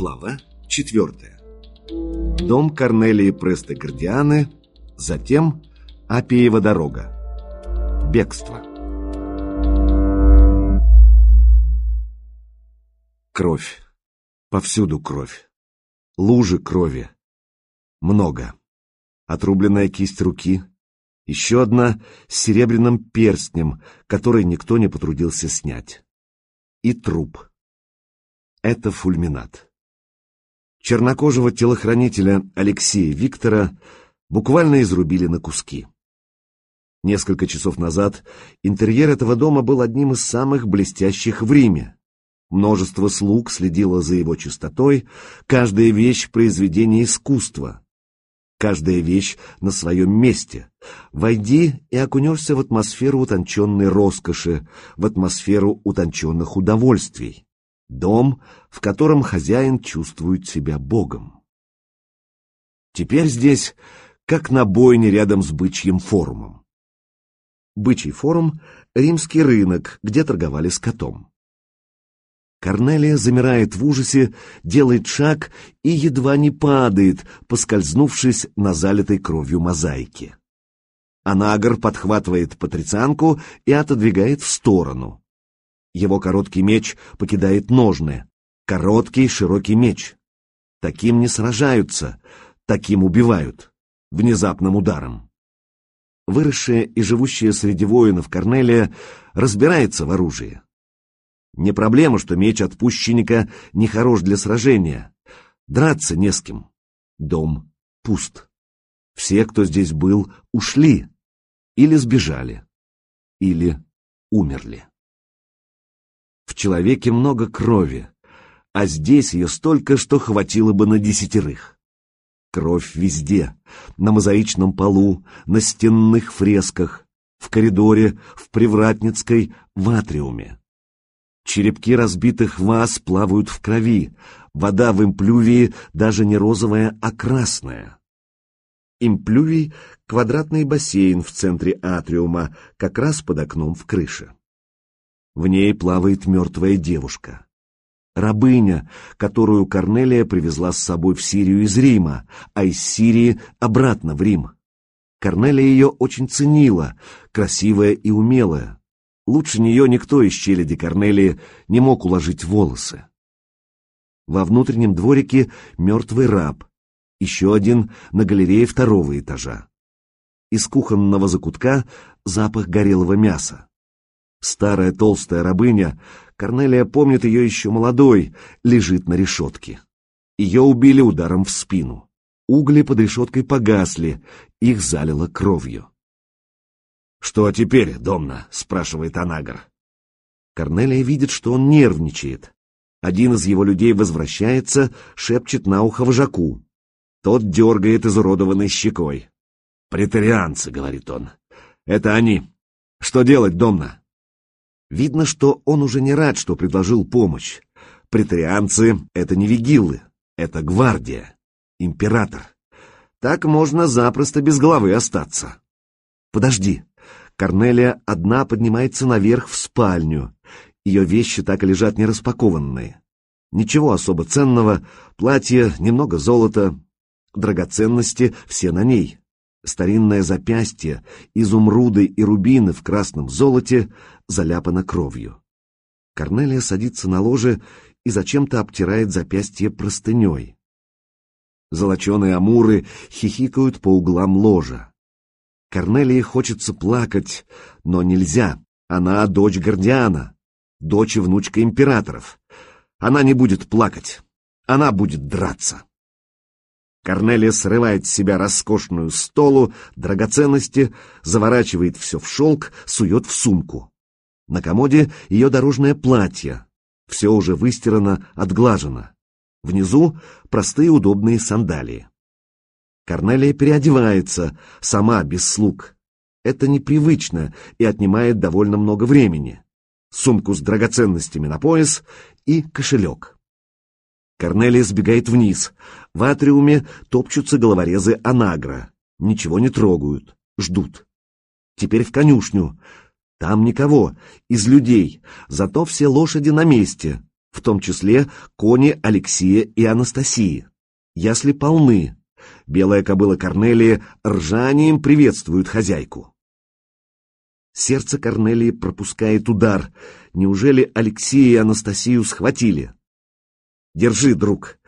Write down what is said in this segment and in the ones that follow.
Глава четвертая. Дом Корнелии Престегардианы, затем Апиева дорога. Бегство. Кровь. Повсюду кровь. Лужи крови. Много. Отрубленная кисть руки. Еще одна с серебряным перстнем, который никто не потрудился снять. И труп. Это фульминат. Чернокожего телохранителя Алексея Виктора буквально изрубили на куски. Несколько часов назад интерьер этого дома был одним из самых блестящих в Риме. Множество слуг следило за его чистотой, каждая вещь — произведение искусства. Каждая вещь на своем месте. Войди и окунешься в атмосферу утонченной роскоши, в атмосферу утонченных удовольствий. Дом, в котором хозяин чувствует себя богом. Теперь здесь как на бойне рядом с бычьим форумом. Бычий форум — римский рынок, где торговали скотом. Корнелия замирает в ужасе, делает шаг и едва не падает, поскользнувшись на залитой кровью мозаике. Анагар подхватывает патрицианку и отодвигает в сторону. Его короткий меч покидает ножны. Короткий широкий меч. Таким не сражаются, таким убивают. Внезапным ударом. Выросшая и живущая среди воинов Корнелия разбирается в оружии. Не проблема, что меч отпущенника не хорош для сражения. Драться не с кем. Дом пуст. Все, кто здесь был, ушли. Или сбежали. Или умерли. В человеке много крови, а здесь ее столько, что хватило бы на десятерых. Кровь везде, на мозаичном полу, на стенных фресках, в коридоре, в Привратницкой, в атриуме. Черепки разбитых ваз плавают в крови, вода в имплювии даже не розовая, а красная. Имплювий — квадратный бассейн в центре атриума, как раз под окном в крыше. В ней плавает мертвая девушка. Рабыня, которую Корнелия привезла с собой в Сирию из Рима, а из Сирии обратно в Рим. Корнелия ее очень ценила, красивая и умелая. Лучше нее никто из челяди Корнелии не мог уложить волосы. Во внутреннем дворике мертвый раб, еще один на галерее второго этажа. Из кухонного закутка запах горелого мяса. Старая толстая рабыня, Корнелия помнит ее еще молодой, лежит на решетке. Ее убили ударом в спину. Угли под решеткой погасли, их залило кровью. «Что теперь, Домна?» — спрашивает Анагар. Корнелия видит, что он нервничает. Один из его людей возвращается, шепчет на ухо вожаку. Тот дергает изуродованной щекой. «Претарианцы», — говорит он. «Это они. Что делать, Домна?» Видно, что он уже не рад, что предложил помощь. Претарианцы — это не вигиллы, это гвардия, император. Так можно запросто без головы остаться. Подожди. Корнелия одна поднимается наверх в спальню. Ее вещи так и лежат нераспакованные. Ничего особо ценного, платье, немного золота, драгоценности все на ней. Старинное запястье, изумруды и рубины в красном золоте заляпано кровью. Корнелия садится на ложе и зачем-то обтирает запястье простыней. Золоченые амуры хихикают по углам ложа. Корнелии хочется плакать, но нельзя. Она дочь Гордиана, дочь и внучка императоров. Она не будет плакать, она будет драться. Корнелия срывает с себя роскошную столу, драгоценности, заворачивает все в шелк, сует в сумку. На комоде ее дорожное платье. Все уже выстирано, отглажено. Внизу простые удобные сандалии. Корнелия переодевается, сама, без слуг. Это непривычно и отнимает довольно много времени. Сумку с драгоценностями на пояс и кошелек. Корнелия сбегает вниз. В атриуме топчутся головорезы Анагра. Ничего не трогают. Ждут. Теперь в конюшню. Там никого. Из людей. Зато все лошади на месте. в том числе кони Алексея и Анастасии. Ясли полны. Белая кобыла Корнелия ржанием приветствует хозяйку. Сердце Корнелии пропускает удар. Неужели Алексея и Анастасию схватили? «Держи, друг!»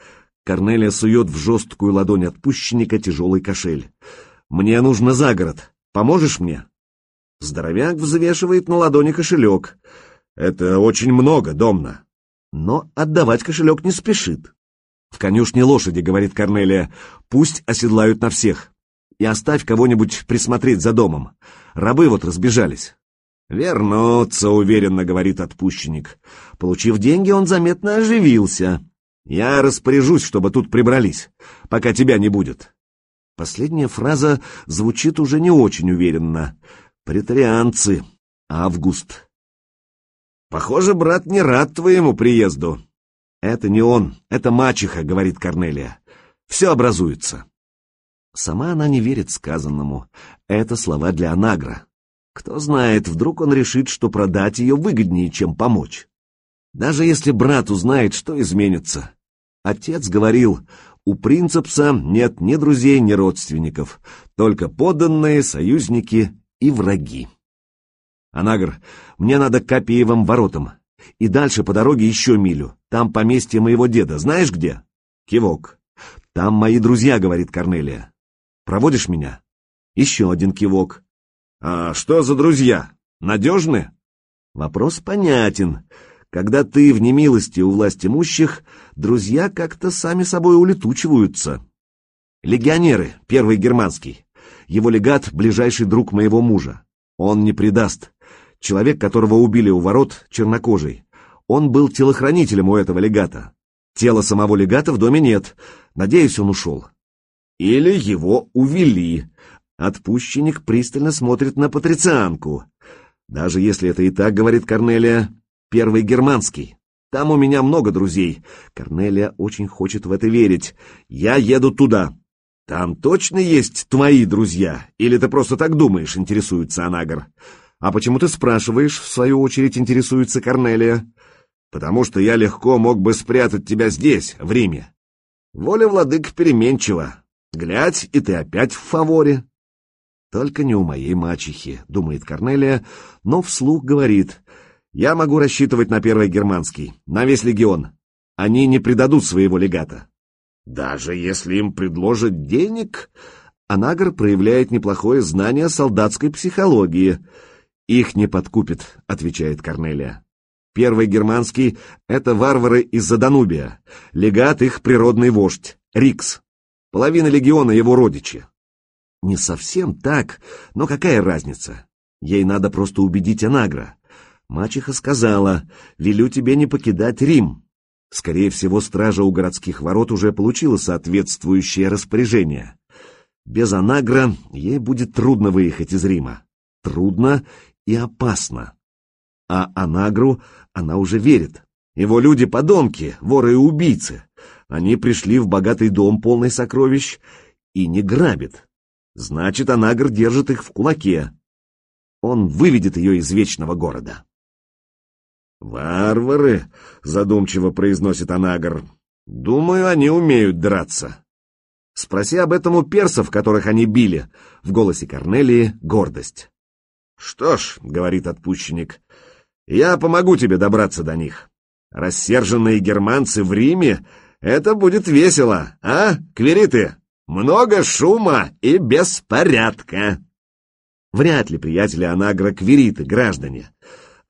Корнелия сует в жесткую ладонь отпущенника тяжелый кошель. «Мне нужно за город. Поможешь мне?» Здоровяк взвешивает на ладони кошелек. «Это очень много, Домна». Но отдавать кошелек не спешит. «В конюшне лошади», — говорит Корнелия, — «пусть оседлают на всех. И оставь кого-нибудь присмотреть за домом. Рабы вот разбежались». «Вернуться», — уверенно говорит отпущенник. Получив деньги, он заметно оживился. Я распоряжусь, чтобы тут прибрались, пока тебя не будет. Последняя фраза звучит уже не очень уверенно. Претарианцы. Август. Похоже, брат не рад твоему приезду. Это не он, это мачеха, говорит Корнелия. Все образуется. Сама она не верит сказанному. Это слова для Анагра. Кто знает, вдруг он решит, что продать ее выгоднее, чем помочь. Даже если брат узнает, что изменится. Отец говорил, у принцепса нет ни друзей, ни родственников, только подданные, союзники и враги. Анагр, мне надо к Капиевым воротам. И дальше по дороге еще милю. Там поместье моего деда. Знаешь где? Кивок. Там мои друзья, говорит Корнелия. Проводишь меня? Еще один кивок. А что за друзья? Надежны? Вопрос понятен. Когда ты в немилости у власть имущих, друзья как-то сами собой улетучиваются. Легионеры, первый германский. Его легат — ближайший друг моего мужа. Он не предаст. Человек, которого убили у ворот, чернокожий. Он был телохранителем у этого легата. Тела самого легата в доме нет. Надеюсь, он ушел. Или его увели. Отпущенник пристально смотрит на патрицианку. Даже если это и так, говорит Корнелия, Первый германский. Там у меня много друзей. Корнелия очень хочет в это верить. Я еду туда. Там точно есть твои друзья? Или ты просто так думаешь, интересуется Анагар. А почему ты спрашиваешь, в свою очередь интересуется Корнелия? Потому что я легко мог бы спрятать тебя здесь, в Риме. Воля владык переменчива. Глядь, и ты опять в фаворе. Только не у моей мачехи, думает Корнелия, но вслух говорит — я могу рассчитывать на первый германский, на весь легион. Они не предадут своего легата. Даже если им предложат денег, Анагар проявляет неплохое знание солдатской психологии. Их не подкупит, отвечает Корнелия. Первый германский — это варвары из-за Данубия. Легат их природный вождь, Рикс. Половина легиона его родичи. Не совсем так, но какая разница? Ей надо просто убедить Анагра. Мачеха сказала, велю тебе не покидать Рим. Скорее всего, стража у городских ворот уже получила соответствующее распоряжение. Без Анагра ей будет трудно выехать из Рима. Трудно и опасно. А Анагру она уже верит. Его люди — подонки, воры и убийцы. Они пришли в богатый дом, полный сокровищ, и не грабят. Значит, Анагр держит их в кулаке. Он выведет ее из вечного города. «Варвары», — задумчиво произносит Анагар. «Думаю, они умеют драться». «Спроси об этом у персов, которых они били», — в голосе Корнелии гордость. «Что ж», — говорит отпущенник, — «я помогу тебе добраться до них. Рассерженные германцы в Риме — это будет весело, а, квериты? Много шума и беспорядка». Вряд ли приятели Анагра квериты, граждане.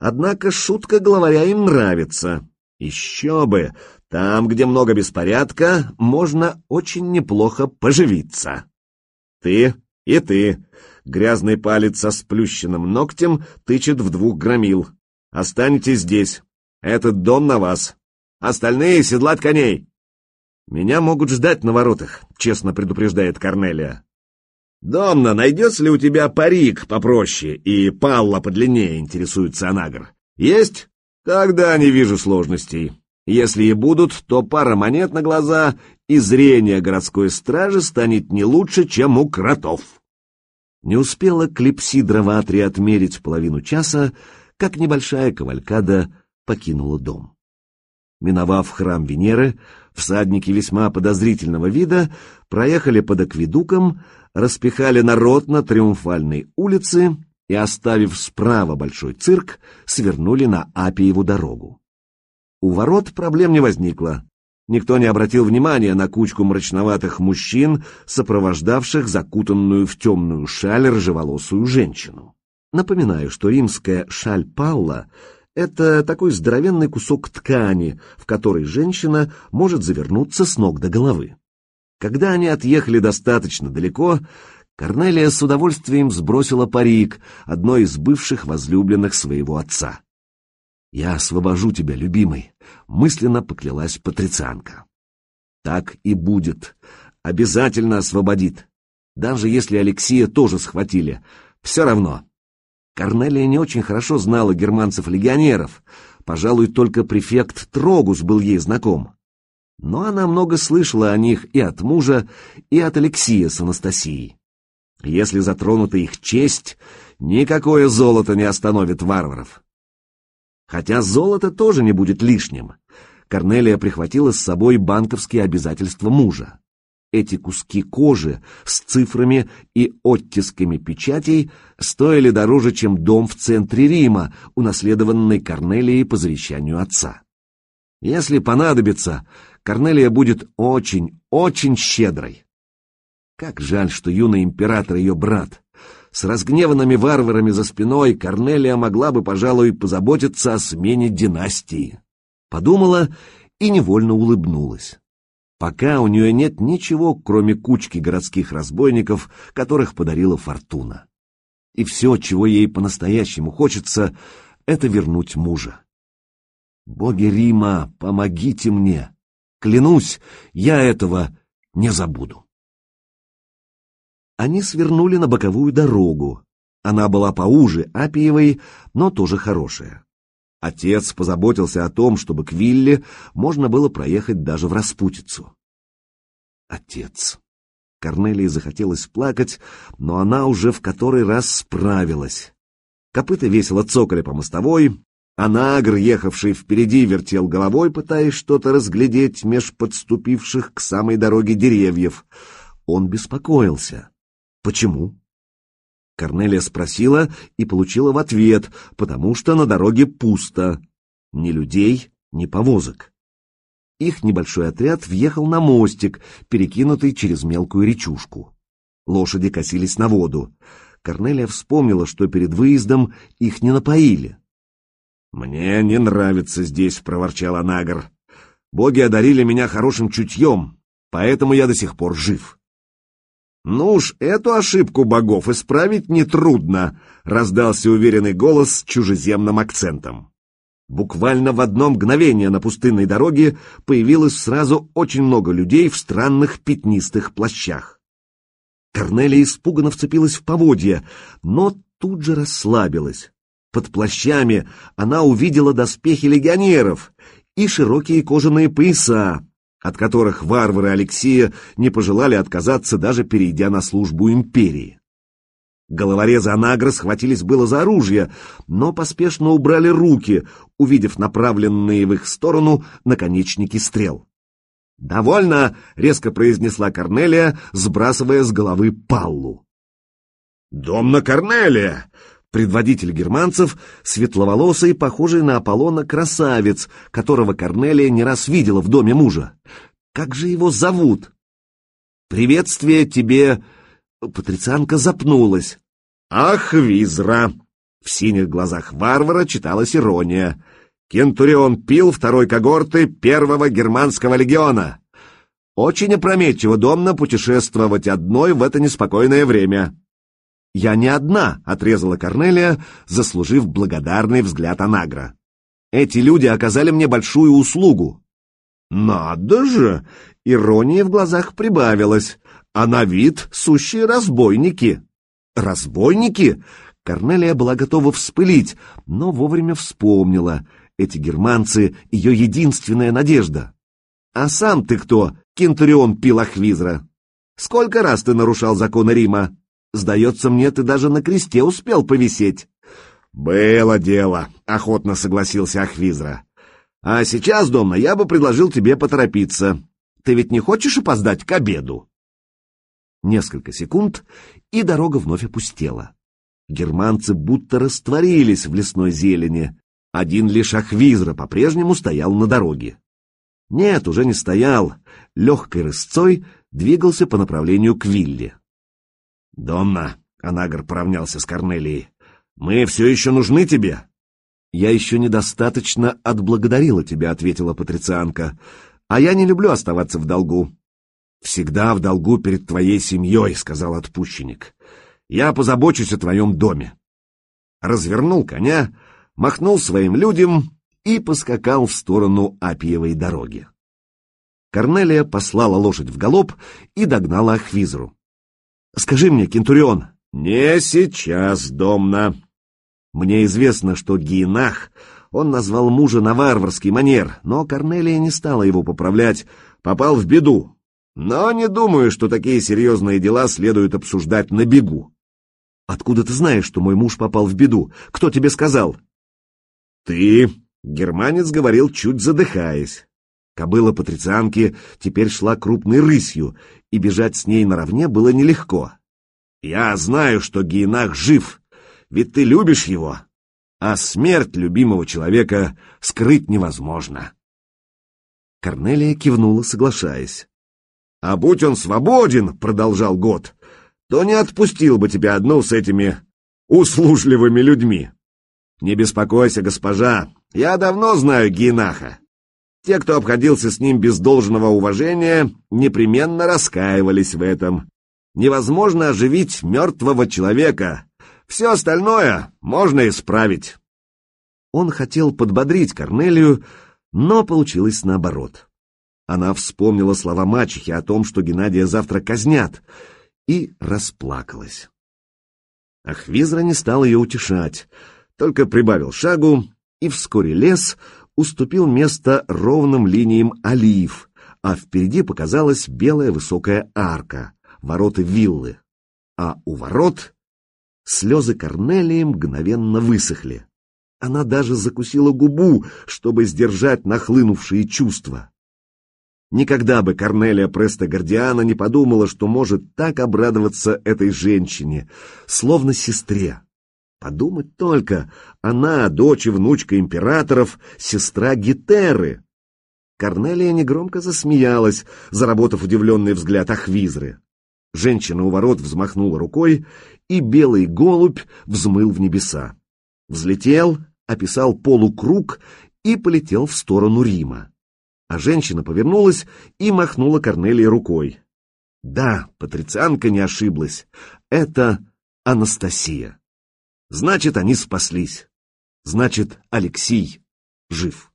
Однако шутка главаря им нравится. Еще бы, там, где много беспорядка, можно очень неплохо поживиться. Ты и ты. Грязный палец со сплющенным ногтем тычет в двух громил. Останьтесь здесь. Этот дом на вас. Остальные седлать коней. Меня могут ждать на воротах, честно предупреждает Корнелия. «Домна, найдется ли у тебя парик попроще и палла подлиннее?» — интересуется Анагр. «Есть? Тогда не вижу сложностей. Если и будут, то пара монет на глаза, и зрение городской стражи станет не лучше, чем у кротов». Не успела клипсидра отмерить половину часа, как небольшая кавалькада покинула дом. Миновав храм Венеры, всадники весьма подозрительного вида проехали под акведуком, распихали народ на Триумфальной улице и, оставив справа большой цирк, свернули на Апиеву дорогу. У ворот проблем не возникло. Никто не обратил внимания на кучку мрачноватых мужчин, сопровождавших закутанную в темную шаль рыжеволосую женщину. Напоминаю, что римская шаль Палла — это такой здоровенный кусок ткани, в который женщина может завернуться с ног до головы. Когда они отъехали достаточно далеко, Корнелия с удовольствием сбросила парик, одной из бывших возлюбленных своего отца. «Я освобожу тебя, любимый», — мысленно поклялась патрицианка. «Так и будет. Обязательно освободит. Даже если Алексея тоже схватили. Все равно». Корнелия не очень хорошо знала германцев-легионеров. Пожалуй, только префект Трогус был ей знаком. Но она много слышала о них и от мужа, и от Алексея с Анастасией. Если затронута их честь, никакое золото не остановит варваров. Хотя золото тоже не будет лишним. Корнелия прихватила с собой банковские обязательства мужа. Эти куски кожи с цифрами и оттисками печатей стоили дороже, чем дом в центре Рима, унаследованный Корнелией по завещанию отца. Если понадобится, Корнелия будет очень, очень щедрой. Как жаль, что юный император ее брат. С разгневанными варварами за спиной Корнелия могла бы, пожалуй, позаботиться о смене династии. Подумала и невольно улыбнулась. Пока у нее нет ничего, кроме кучки городских разбойников, которых подарила фортуна. И все, чего ей по-настоящему хочется, это вернуть мужа. Боги Рима, помогите мне! Клянусь, я этого не забуду они свернули на боковую дорогу. Она была поуже Апиевой, но тоже хорошая. Отец позаботился о том, чтобы к вилле можно было проехать даже в распутицу. Отец. Корнелии захотелось плакать, но она уже в который раз справилась. Копыта весело цокали по мостовой, а Нагр, ехавший впереди, вертел головой, пытаясь что-то разглядеть меж подступивших к самой дороге деревьев. Он беспокоился. Почему? Корнелия спросила и получила в ответ, потому что на дороге пусто. Ни людей, ни повозок. Их небольшой отряд въехал на мостик, перекинутый через мелкую речушку. Лошади косились на воду. Корнелия вспомнила, что перед выездом их не напоили. «Мне не нравится здесь», — проворчала Нагар. «Боги одарили меня хорошим чутьем, поэтому я до сих пор жив». «Ну уж эту ошибку богов исправить нетрудно», — раздался уверенный голос с чужеземным акцентом. Буквально в одно мгновение на пустынной дороге появилось сразу очень много людей в странных пятнистых плащах. Корнелия испуганно вцепилась в поводья, но тут же расслабилась. Под плащами она увидела доспехи легионеров и широкие кожаные пояса, от которых варвары Алексея не пожелали отказаться, даже перейдя на службу империи. Головорезы Анагра схватились было за оружие, но поспешно убрали руки, увидев направленные в их сторону наконечники стрел. «Довольно!» — резко произнесла Корнелия, сбрасывая с головы паллу. «Домна Корнелия!» Предводитель германцев, светловолосый, похожий на Аполлона красавец, которого Корнелия не раз видела в доме мужа. Как же его зовут? Приветствие тебе... Патрицианка запнулась. Ах, Визра! В синих глазах варвара читалась ирония. Кентурион пил второй когорты первого германского легиона. Очень опрометчиво домно путешествовать одной в это неспокойное время. «Я не одна», — отрезала Корнелия, заслужив благодарный взгляд Анагра. «Эти люди оказали мне большую услугу». «Надо же!» — ирония в глазах прибавилась. «А на вид сущие разбойники». «Разбойники?» Корнелия была готова вспылить, но вовремя вспомнила. Эти германцы — ее единственная надежда. «А сам ты кто, Кентурион Пилахвизра? Сколько раз ты нарушал законы Рима?» Сдается мне, ты даже на кресте успел повисеть. Было дело, охотно согласился Ахвизра. А сейчас, Домна, я бы предложил тебе поторопиться. Ты ведь не хочешь опоздать к обеду?» Несколько секунд, и дорога вновь опустела. Германцы будто растворились в лесной зелени. Один лишь Ахвизра по-прежнему стоял на дороге. Нет, уже не стоял. Легкой рысцой двигался по направлению к вилле. «Домна», — Анагар поравнялся с Корнелией, — «мы все еще нужны тебе?» «Я еще недостаточно отблагодарила тебя», — ответила патрицианка. «А я не люблю оставаться в долгу». «Всегда в долгу перед твоей семьей», — сказал отпущенник. «Я позабочусь о твоем доме». Развернул коня, махнул своим людям и поскакал в сторону Апиевой дороги. Корнелия послала лошадь в галоп и догнала Ахвизру. «Скажи мне, Кентурион...» «Не сейчас, Домна», мне известно, что Гиенах, он назвал мужа на варварский манер, но Корнелия не стала его поправлять, попал в беду. Но не думаю, что такие серьезные дела следует обсуждать на бегу. Откуда ты знаешь, что мой муж попал в беду? Кто тебе сказал? Ты, германец говорил, чуть задыхаясь. Кобыла патрицианки теперь шла крупной рысью, и бежать с ней наравне было нелегко. Я знаю, что Гиенах жив, ведь ты любишь его, а смерть любимого человека скрыть невозможно. Корнелия кивнула, соглашаясь. «А будь он свободен, — продолжал Год, — то не отпустил бы тебя одну с этими услужливыми людьми. Не беспокойся, госпожа, я давно знаю Гинаха. Те, кто обходился с ним без должного уважения, непременно раскаивались в этом. Невозможно оживить мертвого человека, все остальное можно исправить. Он хотел подбодрить Корнелию, но получилось наоборот. Она вспомнила слова мачехи о том, что Геннадия завтра казнят, и расплакалась. Ахвизра не стал ее утешать, только прибавил шагу, и вскоре лес уступил место ровным линиям олив, а впереди показалась белая высокая арка, ворота виллы, а у ворот Слезы Корнелии мгновенно высохли. Она даже закусила губу, чтобы сдержать нахлынувшие чувства. Никогда бы Корнелия Преста Гордиана не подумала, что может так обрадоваться этой женщине, словно сестре. Подумать только, она, дочь и внучка императоров, сестра Гетеры. Корнелия негромко засмеялась, заработав удивленный взгляд Ахвизры. Женщина у ворот взмахнула рукой, и белый голубь взмыл в небеса. Взлетел, описал полукруг и полетел в сторону Рима. А женщина повернулась и махнула Корнелии рукой. Да, патрицианка не ошиблась. Это Анастасия. Значит, они спаслись. Значит, Алексей жив.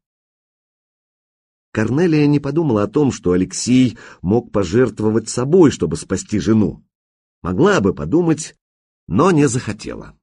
Корнелия не подумала о том, что Алексей мог пожертвовать собой, чтобы спасти жену. Могла бы подумать, но не захотела.